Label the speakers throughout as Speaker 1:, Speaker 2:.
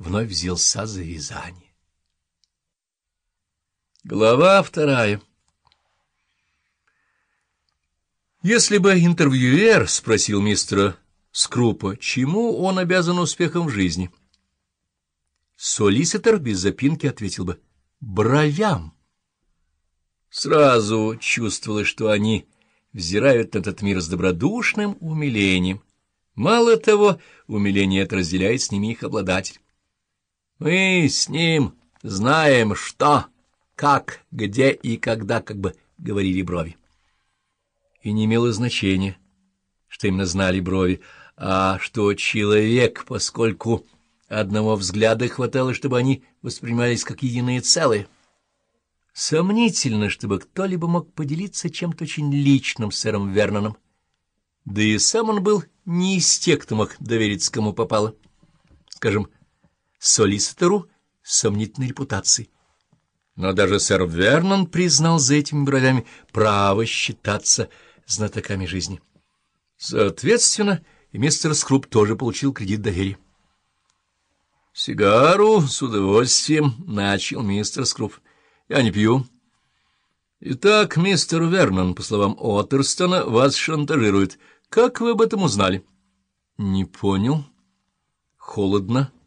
Speaker 1: вновь взялся за вязание. Глава вторая Если бы интервьюер спросил мистера Скрупа, чему он обязан успехом в жизни, солиситор без запинки ответил бы «бровям». Сразу чувствовалось, что они взирают на этот мир с добродушным умилением. Мало того, умиление это разделяет с ними их обладатель. Мы с ним знаем, что, как, где и когда, как бы говорили брови. И не имело значения, что именно знали брови, а что человек, поскольку одного взгляда хватало, чтобы они воспринимались как единое целое. Сомнительно, чтобы кто-либо мог поделиться чем-то очень личным с сэром Верноном. Да и сам он был не из тех, кто мог довериться, кому попало. Скажем, солиситору сомнительной репутации. Но даже сэр Вернон признал за этими бровями право считаться знатоками жизни. Соответственно, и мистер Скруп тоже получил кредит доверия. «Сигару с удовольствием», — начал мистер Скруп. Я не пью. Итак, мистер Вернон, по словам Оттерстона, вас шантажирует. Как вы об этом узнали? Не понял. Холодно, —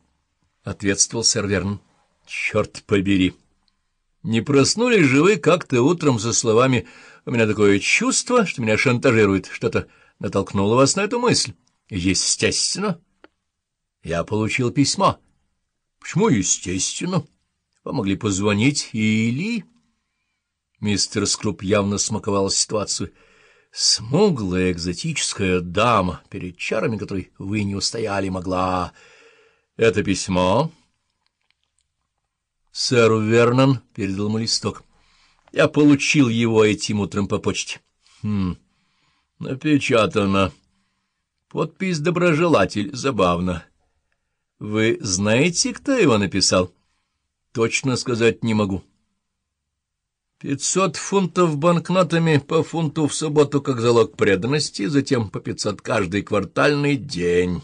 Speaker 1: ответствовал сэр Вернон. Черт побери! Не проснулись же вы как-то утром со словами «У меня такое чувство, что меня шантажирует». Что-то натолкнуло вас на эту мысль. Естественно. Я получил письмо. Почему естественно? Вам могли позвонить или... Мистер Скруп явно смаковал ситуацию. Смуглая экзотическая дама, перед чарами которой вы не устояли, могла... Это письмо... Сэр Вернон передал ему листок. Я получил его этим утром по почте. Хм, напечатано. Подпись «Доброжелатель». Забавно. Вы знаете, кто его написал? — Точно сказать не могу. Пятьсот фунтов банкнотами по фунту в субботу как залог преданности, затем по пятьсот каждый квартальный день.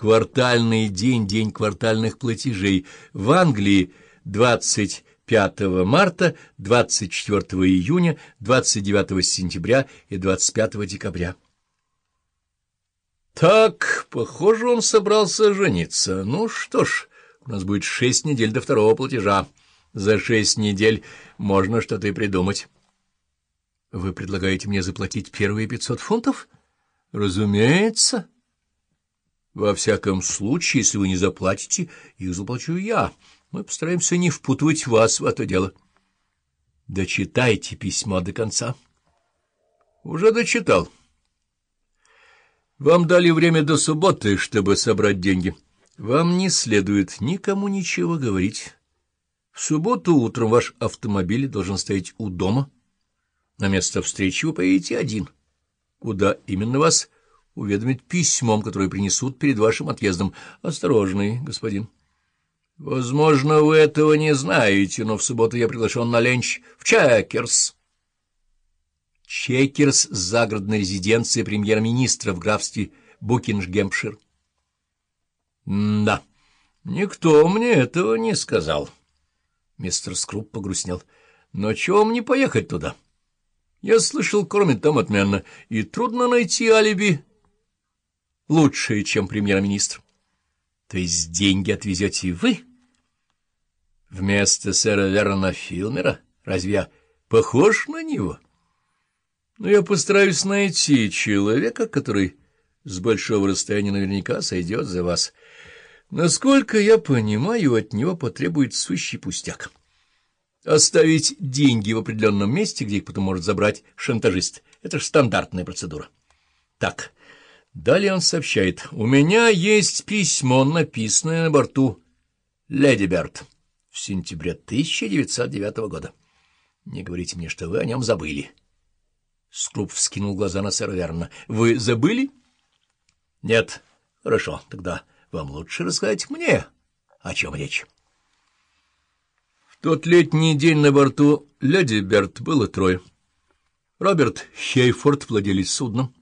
Speaker 1: Квартальный день — день квартальных платежей. В Англии 25 марта, 24 июня, 29 сентября и 25 декабря. Так, похоже, он собрался жениться. Ну что ж... У нас будет шесть недель до второго платежа. За шесть недель можно что-то и придумать. — Вы предлагаете мне заплатить первые пятьсот фунтов? — Разумеется. — Во всяком случае, если вы не заплатите, их заплачу я. Мы постараемся не впутывать вас в это дело. — Дочитайте письмо до конца. — Уже дочитал. — Вам дали время до субботы, чтобы собрать деньги. — вам не следует никому ничего говорить. В субботу утром ваш автомобиль должен стоять у дома. На место встречи вы поедете один. Куда именно вас уведомить письмом, которое принесут перед вашим отъездом. Осторожный, господин. Возможно, вы этого не знаете, но в субботу я приглашен на ленч в Чекерс. Чекерс — загородная резиденция премьер-министра в графстве Букингемпшир. «Да, никто мне этого не сказал». Мистер Скруп погрустнел. «Но чего мне поехать туда? Я слышал, кроме там отменно, и трудно найти алиби лучшее, чем премьер-министр. То есть деньги отвезете вы?» «Вместо сэра Верона Филмера? Разве я похож на него?» «Но я постараюсь найти человека, который с большого расстояния наверняка сойдет за вас». Насколько я понимаю, от него потребует сущий пустяк. Оставить деньги в определенном месте, где их потом может забрать шантажист. Это же стандартная процедура. Так, далее он сообщает. У меня есть письмо, написанное на борту «Леди Берт» в сентябре 1909 года. Не говорите мне, что вы о нем забыли. Скруп вскинул глаза на сэра Верна. Вы забыли? Нет. Хорошо, тогда вам лучше рассказать мне, о чем речь. В тот летний день на борту «Леди Берт» было трое. Роберт Хейфорд, владелец судном,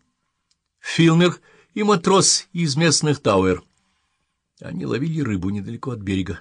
Speaker 1: Филмер и матрос из местных Тауэр. Они ловили рыбу недалеко от берега.